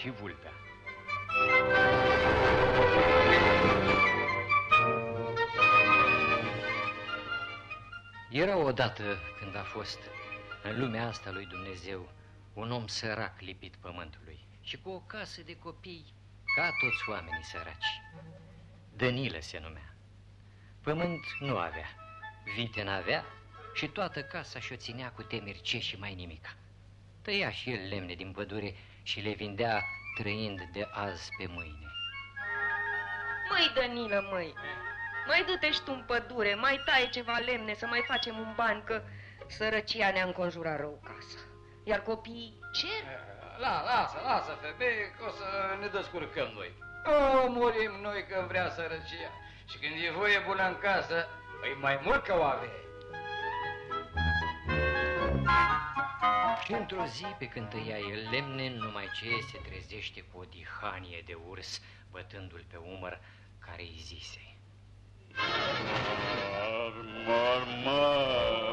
și vulpea. Era odată când a fost în lumea asta lui Dumnezeu un om sărac lipit pământului și cu o casă de copii ca toți oamenii săraci. Dănilă se numea. Pământ nu avea, vite n-avea și toată casa și-o ținea cu temeri ce și mai nimica. Tăia și el lemne din pădure și le vindea trăind de azi pe mâine. Măi, Danilă, măi, mai du-te și tu în pădure, mai taie ceva lemne să mai facem un ban, că sărăcia ne-a înconjurat rău casa. Iar copiii cer? La, lasă, lasă, femeie, că o să ne descurcăm noi. O, murim noi când vrea sărăcia. Și când e voie bună în casă, e mai mult ca o avere. Și într-o zi, pe când tăia el lemne, numai ce se trezește cu o dihanie de urs, bătându-l pe umăr, care îi zise. Măr, mă, păi bine, mă,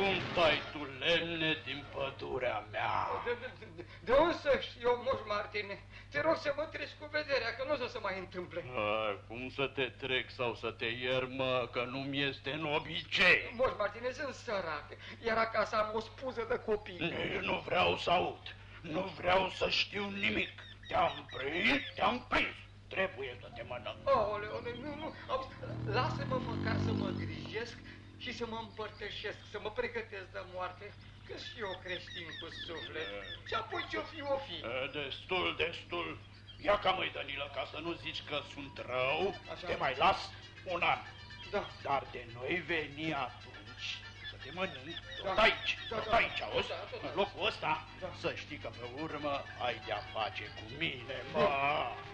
Danilă, cum tai tu lemne din pădurea mea? De, de, de unde să știu eu, moș Martine? Te rog să mă treci cu vederea, că nu o să se mai întâmple. A, cum să te trec sau să te ier, mă, că nu-mi este în obicei. Moș Martine, sunt sărac, iar acasă am o spuză de copii. Eu nu vreau să aud, nu vreau să știu nimic. Te-am prins, te-am prins. Trebuie să te mănânc. Aoleu, nu, nu, lasă-mă măcar să mă grijesc și să mă împărtășesc, să mă pregătesc de moarte, că și eu creștin cu suflet. Și apoi ce-o fi, o fi. Destul, destul. Ia ca măi, Danilă, ca să nu zici că sunt rău, Așa. te mai las un an. Da. Dar de noi veni atunci să te mănânc tot da. aici, da, tot da, aici, auzi? Da, da, da, în locul ăsta, da. să știi că pe urmă ai de-a face cu mine, mă.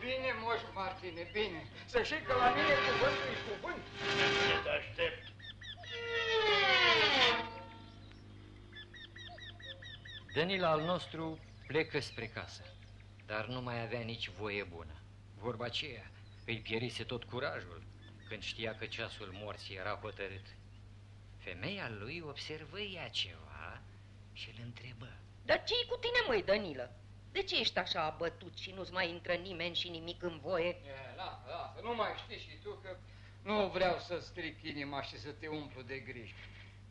Bine, moș Martine, bine. Să știi că la mine cuvântul e cuvânt. Ce Danila al nostru plecă spre casă, dar nu mai avea nici voie bună. Vorba aceea, îi pierise tot curajul când știa că ceasul morții era hotărât. Femeia lui observă ea ceva și îl întrebă. Dar ce cu tine, măi, Danilă? De ce ești așa abătut și nu-ți mai intră nimeni și nimic în voie? E, lasă, lasă, nu mai știi și tu că nu vreau să stric inima și să te umplu de griji.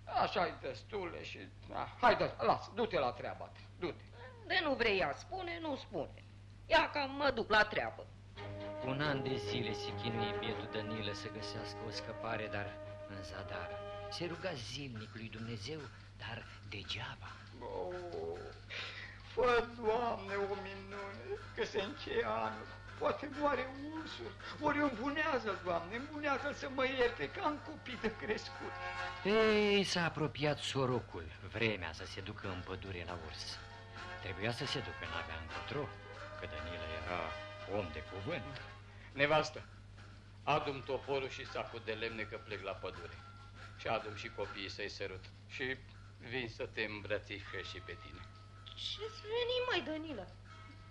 Așa e destule și... Da, haide, lasă, du-te la treaba ta, du-te. De nu vrei ea spune, nu spune. Ia ca mă duc la treabă. Un an de zile se chinuie bietul Danilă să găsească o scăpare, dar în zadar. Se ruga zilnic lui Dumnezeu, dar degeaba. Oh, fă, Doamne, o minune, că se încheie anul. Poate moare ursul, ori îmbunează, Doamne, îmbunează să mă ierte, că am copii de crescut. Ei, s-a apropiat sorocul, vremea să se ducă în pădure la urs. Trebuia să se ducă, n-avea încotro, că Danila era om de cuvânt. Nevastă, adum toporul și sacul de lemne că plec la pădure. Și adum și copiii să-i sărut. Și vin să te îmbrățișe și pe tine. Ce-ți veni, mai, Danila?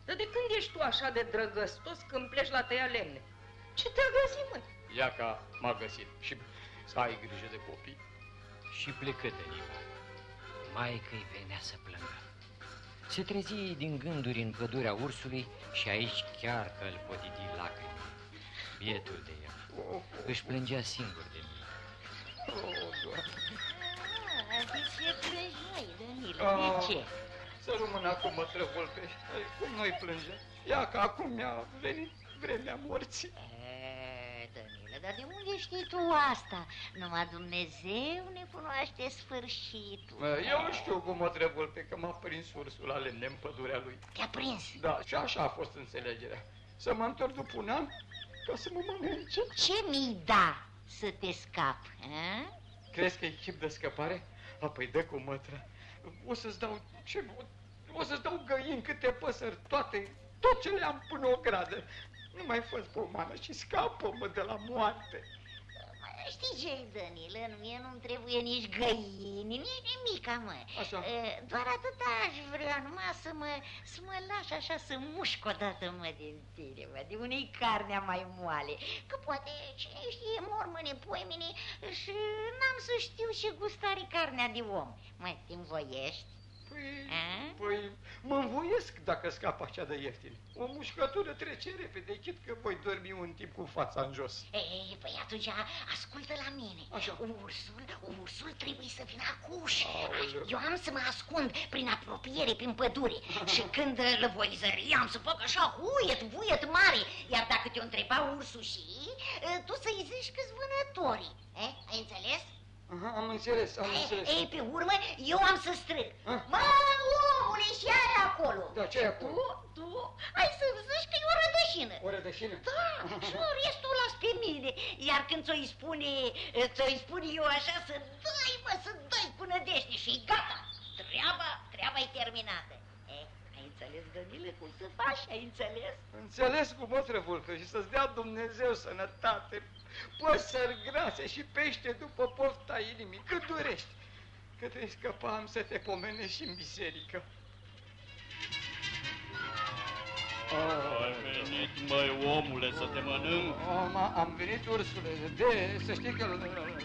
Dar de când ești tu așa de drăgăstos când pleci la tăia lemne? Ce te-a găsit, mă? Ia ca m-a găsit și să ai grijă de copii. Și plecă Danila. Maică-i venea să plângă. Se trezi din gânduri în pădurea ursului și aici chiar că îl potidi lacrimi. Bietul de el. Oh, oh, Își plângea singur de mine. Oh, ah, de ce plângi, măi, Danilo? Oh. De ce? Să rămână acum, mătră Volpe. Cum noi plângem? Ia că acum mi-a venit vremea morții. E, Danilo, dar de unde știi tu asta? Numai Dumnezeu ne cunoaște sfârșitul. Eu știu cum mă trebuie pe că m-a prins ursul la lemne în pădurea lui. Te-a prins? Da, și așa a fost înțelegerea. Să mă întorc după un an ca să mă mănânce. Ce mi da să te scap, a? Crezi că e chip de scăpare? Apoi dă cu mătră. O să-ți dau ce... O să-ți dau găini câte păsări, toate, tot ce le am până o gradă. Nu mai fă pomană și scapă-mă de la moarte. Știi ce, Danilă, mie nu-mi trebuie nici găini, nici nimic, mă. Așa. Doar atât aș vrea, numai să mă, să mă lași așa să mușc odată, mă, din tine, mă, de unei carnea mai moale. Că poate, cine știe, mor mâine, poimine și n-am să știu ce gustare carnea de om. Mă, te voiești? Păi, A? păi mă învoiesc dacă scap așa de ieftin. O mușcătură trece repede, chit că voi dormi un timp cu fața în jos. Ei, păi atunci ascultă la mine. Așa. Ursul, ursul trebuie să vină acuși. Aoleu. Eu am să mă ascund prin apropiere, prin pădure. Și când îl voi zări, am să fac așa huiet, vuiet mare. Iar dacă te-o întreba ursul și, tu să-i zici câți vânătorii. Eh? Ai înțeles? Aha, am înțeles, am înțeles. Ei, pe urmă, eu am să strig. Ah. Mă, omule, și ai acolo. Da, ce e acolo? Tu, tu, ai să zici că e o rădășină. O rădășină? Da, și restul las pe mine. Iar când ți-o-i spune, ți-o-i spune eu așa, să dai, mă, să dai cu nădejde și gata. Treaba, treaba e terminată. Eh, ai înțeles, Danile, cum să faci? Ai înțeles? Înțeles cu motră vulcă și să-ți dea Dumnezeu sănătate, păsări grase și pește după pofta inimii, cât dorești. Că te scăpa am să te pomenești și în biserică. Ai venit, măi, omule, să te mănânc? Am, am venit, ursule, de, să știi că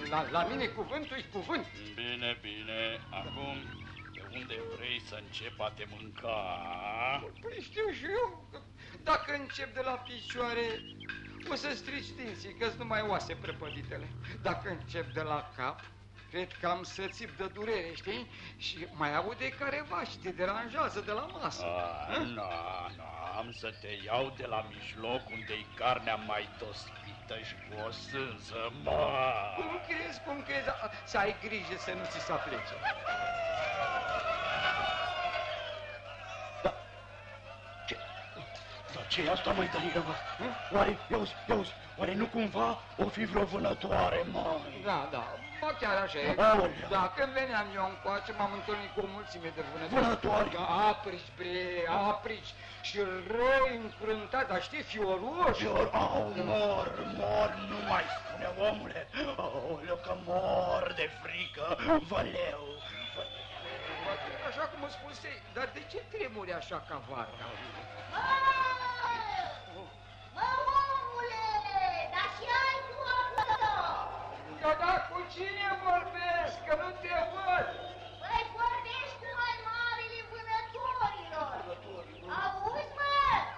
la, la mine cuvântul e cuvânt. Bine, bine, acum de unde vrei să încep a te mânca? Păi știu și eu, că dacă încep de la picioare, o să strici dinții, că-s numai oase prăpăditele. Dacă încep de la cap, cred că am să țip de durere, știi? Și mai aude careva și te deranjează de la masă. A, nu, nu, am să te iau de la mijloc unde-i carnea mai tospită și cu o sânză mare. Cum crezi, cum crezi? A, Să ai grijă să nu ți se aplece. Ce e asta, măi, Danilă, mă? Oare, ia uzi, ia uzi, oare nu cumva o fi vreo vânătoare, măi? Da, da, ba chiar așa e. Aoleu. Da, când veneam eu încoace, m-am întâlnit cu o mulțime de vânători. Vânători? Da, aprici, bre, aprici. Și răi încrântat, dar știi, fioroși. Fior, au, mor, mor, nu mai spune, omule. Aoleu, că mor de frică, văleu. Așa cum îmi spusei, dar de ce tremuri așa ca varca? Mă, mă, omule, dar și ai tu acolo. Da, da, cu cine vorbesc? Că nu te văd. Păi vorbești cu mai marile vânătorilor. Auzi, mă?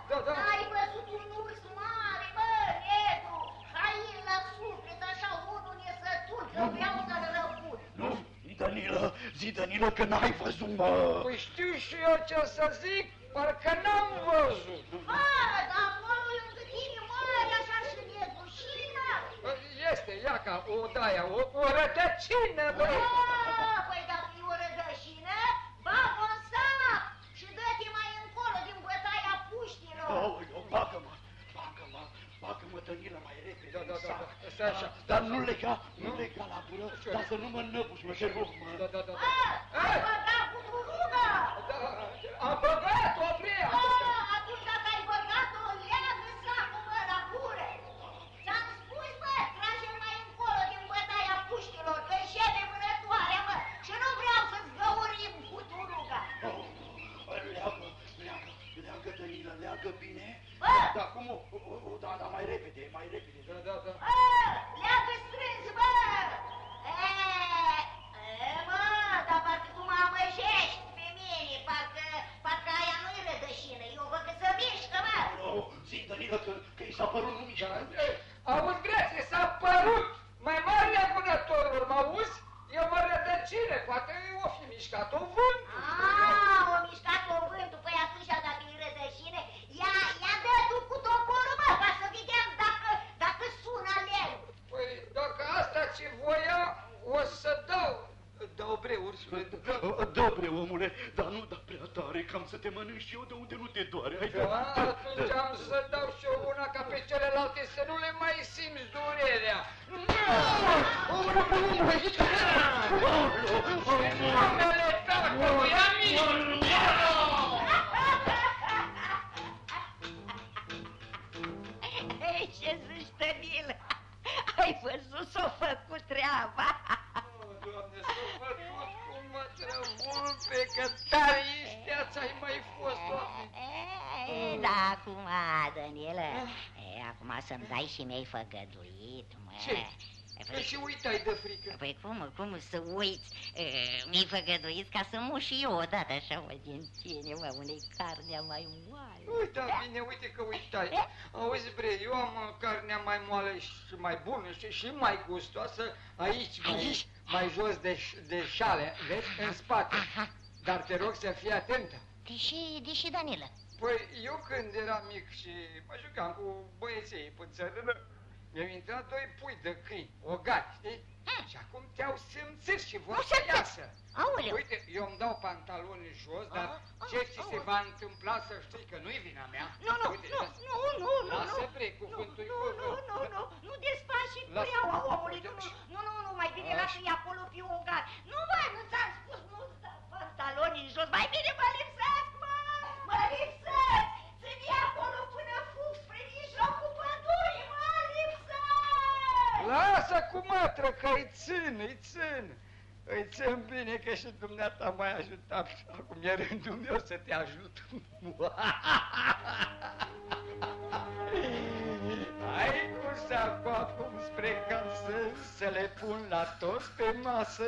Da, da. Ai văzut un urs mare, mă, negru, hain la suflet, așa unul nesătur, că vreau să-l răpun. Nu, zi, Danilă, zi, Danilă, că n-ai văzut, mă. Păi știu și eu ce să zic, parcă n-am văzut. Mă, dar acolo lângă tine mare, așa și negru, și na. Este, ia ca o daia, o, o rădăcină, băi. Mă, păi dacă e o rădășină, bagă în sap și dă-te mai încolo din bătaia puștilor. Aoleu, bagă-mă, bagă-mă, bagă-mă, Danilă, mai repede. Da, da, în da, sac. da, stai așa. Dar nu lega, nu lega la gură, dar să nu mă năbuși, mă, te rog, mă. Da, da, da. Mă, ai băgat cu turugă. da. Am băgat o prea. Mă, atunci dacă ai băgat-o, leagă sacul, mă, la gură. Ți-am spus, mă, trage-l mai încolo din bătaia puștilor, că șede vânătoarea, mă, și nu vreau să-ți găurim cu turuga. Leagă, leagă, leagă, Danilă, leagă bine. Bă! Dar cum, o, o, o, da, da, mai repede, mai repede. Da, da, da. Bă, leagă strâns, bă! E, e, mă, dar parcă tu mă amăjești pe mine, parcă, parcă aia nu-i rădășină, eu văd că se mișcă, mă! Oh, zi, Danilă, că, că i s-a părut nu mișcă. Auzi, grație, s-a părut mai mare vânătorul, mă auzi? E o rădăcină, poate o fi mișcat-o vânt. Ah, o mișcat o vântul, păi atunci dacă e rădășină, ia, ia dă tu cu toporul, mă, ca să vedem dacă, dacă sună lemn. Păi, dacă asta ce voia, o să dau. Dau bre, ursule, dau. Dobre, omule, dar nu da prea tare, cam să te mănânci și eu de unde nu te doare. Hai, Da, atunci am să dau și eu una ca pe celelalte să nu le mai simți durerea. Numele tatălui, amin! Ei, ce zici, Tănilă? Ai văzut s-o făcut treaba? Doamne, să vă tot cum mă trăvulpe, că tare ești, ai mai fost, Doamne. E, da, acum, Daniela, e, acum să-mi dai și mi-ai făgăduit, mă. Ce? E și uitai de frică. Păi cum, cum să uiți? E, Mi-ai făgăduit ca să mă și eu odată așa, mă, din tine, mă, unei carnea mai moale. Uite, da, bine, uite că uitai. Auzi, bre, eu am uh, carnea mai moale și mai bună și, și mai gustoasă aici, mai, Aici? mai jos de, ș- de șale, vezi, în spate. Dar te rog să fii atentă. Deși, deși Danilă, Păi, eu când eram mic și mă jucam cu băieții pe țărână, mi-au intrat doi pui de câini, ogari, știi? Hmm. Și acum te-au simțit și vor Nu să se iasă. aoleu, Uite, eu îmi dau pantaloni jos, dar Aha, ce aha, ți se aha. va întâmpla să știi că nu-i vina mea. nu, nu, Uite, nu, lasă- nu, nu, nu, Lasă, nu. bre, Nu, cuvântul nu, nu, nu, nu, nu desfaci și Lasă. cureaua omului, nu, nu, nu, nu, nu, mai bine Așa. lasă-i acolo pe ogar. Nu, mă, nu ți-am spus, nu-ți dau pantaloni în jos, mai bine mă lipsesc, mă, mă lipsesc, ține acolo până fug spre mijlocul pădurii, mă lipsesc! Lasă cu mătră că îi țin, îi țin. Îi țin bine că și dumneata m-ai ajutat. Acum e rândul meu să te ajut. Hai cu seaca acum spre casă, să le pun la toți pe masă.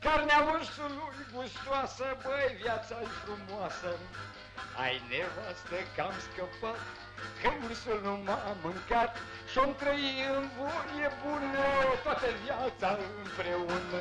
Carnea ursului gustoasă, băi, viața-i frumoasă. Ai nevastă că am scăpat, că ursul nu m-a mâncat Și-om trăi în voie bună toată viața împreună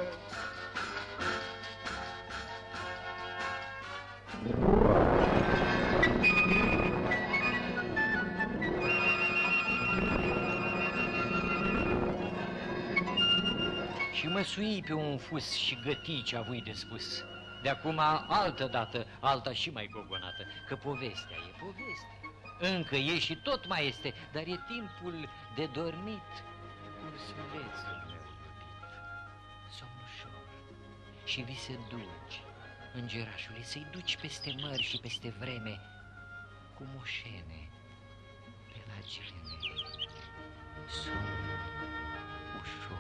Și măsui pe un fus și găti ce avui de spus. De acum altă dată, alta și mai gogonată, că povestea e poveste. Încă e și tot mai este, dar e timpul de dormit. Ursulețul meu iubit, somn ușor și vise dulci, îngerașule, să-i duci peste mări și peste vreme, cu moșene pe la gelene. 说。